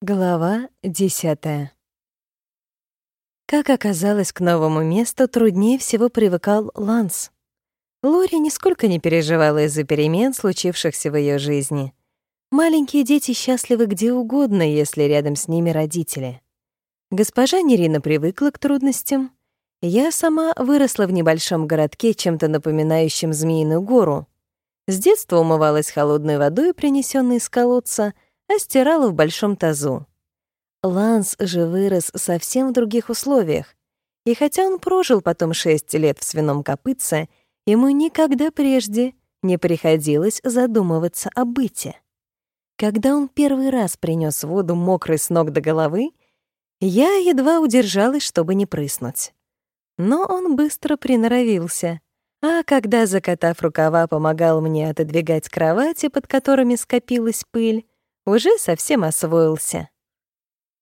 Глава десятая. Как оказалось, к новому месту труднее всего привыкал Ланс. Лори нисколько не переживала из-за перемен, случившихся в ее жизни. Маленькие дети счастливы где угодно, если рядом с ними родители. Госпожа Нерина привыкла к трудностям. Я сама выросла в небольшом городке, чем-то напоминающем Змеиную гору. С детства умывалась холодной водой, принесенной из колодца — а стирала в большом тазу. Ланс же вырос совсем в других условиях, и хотя он прожил потом шесть лет в свином копытце, ему никогда прежде не приходилось задумываться о быте. Когда он первый раз принес воду мокрой с ног до головы, я едва удержалась, чтобы не прыснуть. Но он быстро приноровился, а когда, закатав рукава, помогал мне отодвигать кровати, под которыми скопилась пыль, уже совсем освоился.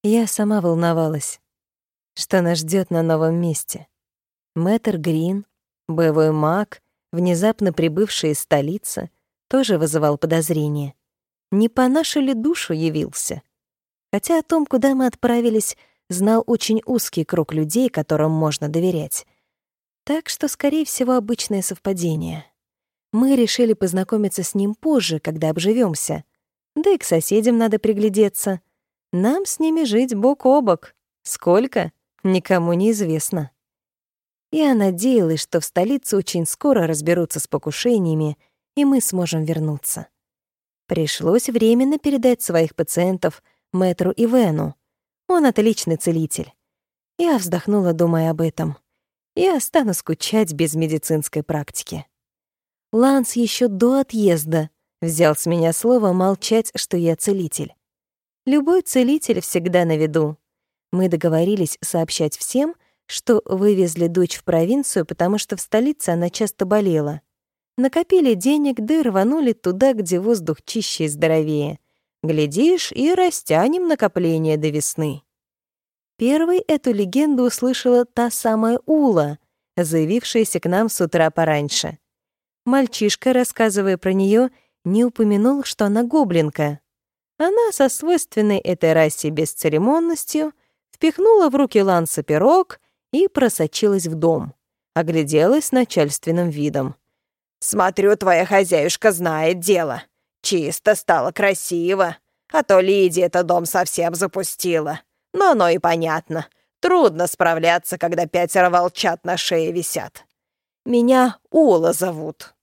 Я сама волновалась, что нас ждет на новом месте. Мэтр Грин, боевой маг, внезапно прибывший из столицы, тоже вызывал подозрения. Не по нашу ли душу явился? Хотя о том, куда мы отправились, знал очень узкий круг людей, которым можно доверять. Так что, скорее всего, обычное совпадение. Мы решили познакомиться с ним позже, когда обживемся, да и к соседям надо приглядеться. Нам с ними жить бок о бок. Сколько? Никому не известно. Я надеялась, что в столице очень скоро разберутся с покушениями, и мы сможем вернуться. Пришлось временно передать своих пациентов мэтру Ивену. Он отличный целитель. Я вздохнула, думая об этом. Я стану скучать без медицинской практики. Ланс еще до отъезда Взял с меня слово молчать, что я целитель. Любой целитель всегда на виду. Мы договорились сообщать всем, что вывезли дочь в провинцию, потому что в столице она часто болела. Накопили денег, да и рванули туда, где воздух чище и здоровее. Глядишь, и растянем накопление до весны. Первой эту легенду услышала та самая Ула, заявившаяся к нам с утра пораньше. Мальчишка, рассказывая про нее, не упомянул, что она гоблинка. Она со свойственной этой расе бесцеремонностью впихнула в руки Ланса пирог и просочилась в дом. Огляделась начальственным видом. «Смотрю, твоя хозяюшка знает дело. Чисто стало красиво. А то Лидия это дом совсем запустила. Но оно и понятно. Трудно справляться, когда пятеро волчат на шее висят. Меня Ула зовут».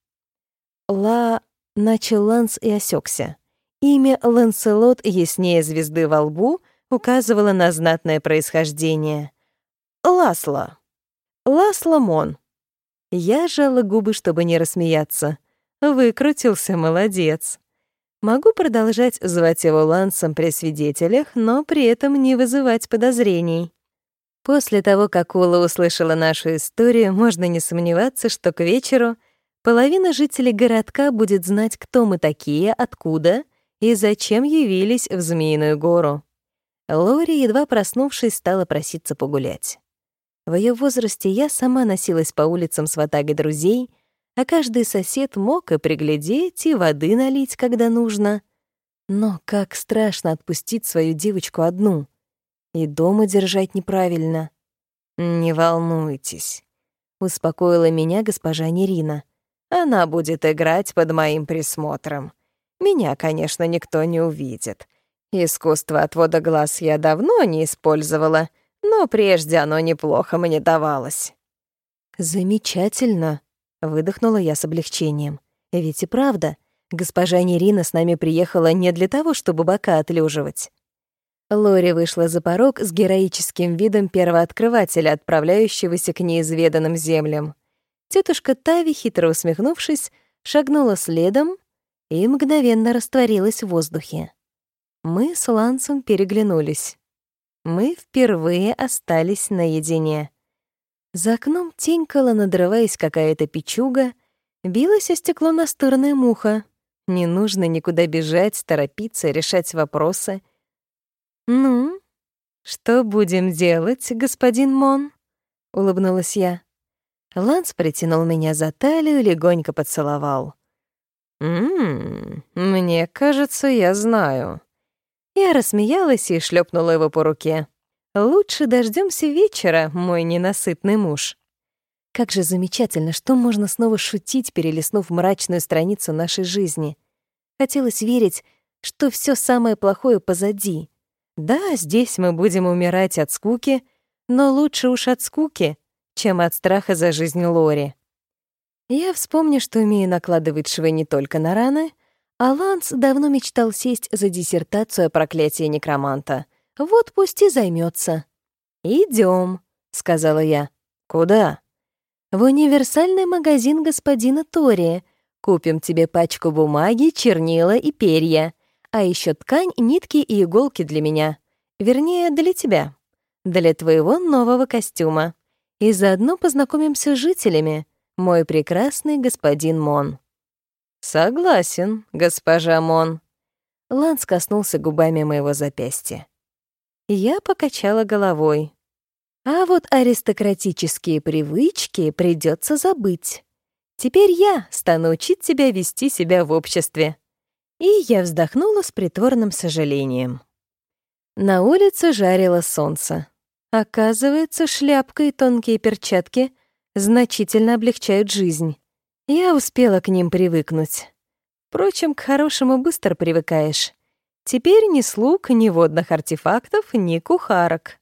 «Ла... Начал Ланс и осекся. Имя Ланселот яснее звезды во лбу указывало на знатное происхождение. Ласло. Ласло Мон. Я жала губы, чтобы не рассмеяться. Выкрутился, молодец. Могу продолжать звать его Лансом при свидетелях, но при этом не вызывать подозрений. После того, как Ула услышала нашу историю, можно не сомневаться, что к вечеру — Половина жителей городка будет знать, кто мы такие, откуда и зачем явились в Змеиную гору. Лори, едва проснувшись, стала проситься погулять. В ее возрасте я сама носилась по улицам с ватагой друзей, а каждый сосед мог и приглядеть, и воды налить, когда нужно. Но как страшно отпустить свою девочку одну. И дома держать неправильно. «Не волнуйтесь», — успокоила меня госпожа Нерина. Она будет играть под моим присмотром. Меня, конечно, никто не увидит. Искусство отвода глаз я давно не использовала, но прежде оно неплохо мне давалось». «Замечательно», — выдохнула я с облегчением. «Ведь и правда, госпожа Нерина с нами приехала не для того, чтобы бока отлеживать». Лори вышла за порог с героическим видом первооткрывателя, отправляющегося к неизведанным землям. Тетушка Тави, хитро усмехнувшись, шагнула следом и мгновенно растворилась в воздухе. Мы с Лансом переглянулись. Мы впервые остались наедине. За окном тенькала, надрываясь какая-то печуга, билась о стекло настырная муха. Не нужно никуда бежать, торопиться, решать вопросы. «Ну, что будем делать, господин Мон?» — улыбнулась я. Ланс притянул меня за талию и легонько поцеловал. «Ммм, мне кажется, я знаю. Я рассмеялась и шлепнула его по руке. «Лучше дождемся вечера, мой ненасытный муж». Как же замечательно, что можно снова шутить, перелистнув мрачную страницу нашей жизни. Хотелось верить, что все самое плохое позади. Да, здесь мы будем умирать от скуки, но лучше уж от скуки, чем от страха за жизнь Лори. Я вспомню, что умею накладывать швы не только на раны, а Ланс давно мечтал сесть за диссертацию о проклятии некроманта. Вот пусть и займется. Идем, сказала я. «Куда?» «В универсальный магазин господина Тори. Купим тебе пачку бумаги, чернила и перья. А еще ткань, нитки и иголки для меня. Вернее, для тебя. Для твоего нового костюма. И заодно познакомимся с жителями, мой прекрасный господин Мон». «Согласен, госпожа Мон». Ланс коснулся губами моего запястья. Я покачала головой. А вот аристократические привычки придется забыть. Теперь я стану учить тебя вести себя в обществе. И я вздохнула с притворным сожалением. На улице жарило солнце. Оказывается, шляпка и тонкие перчатки значительно облегчают жизнь. Я успела к ним привыкнуть. Впрочем, к хорошему быстро привыкаешь. Теперь ни слуг, ни водных артефактов, ни кухарок.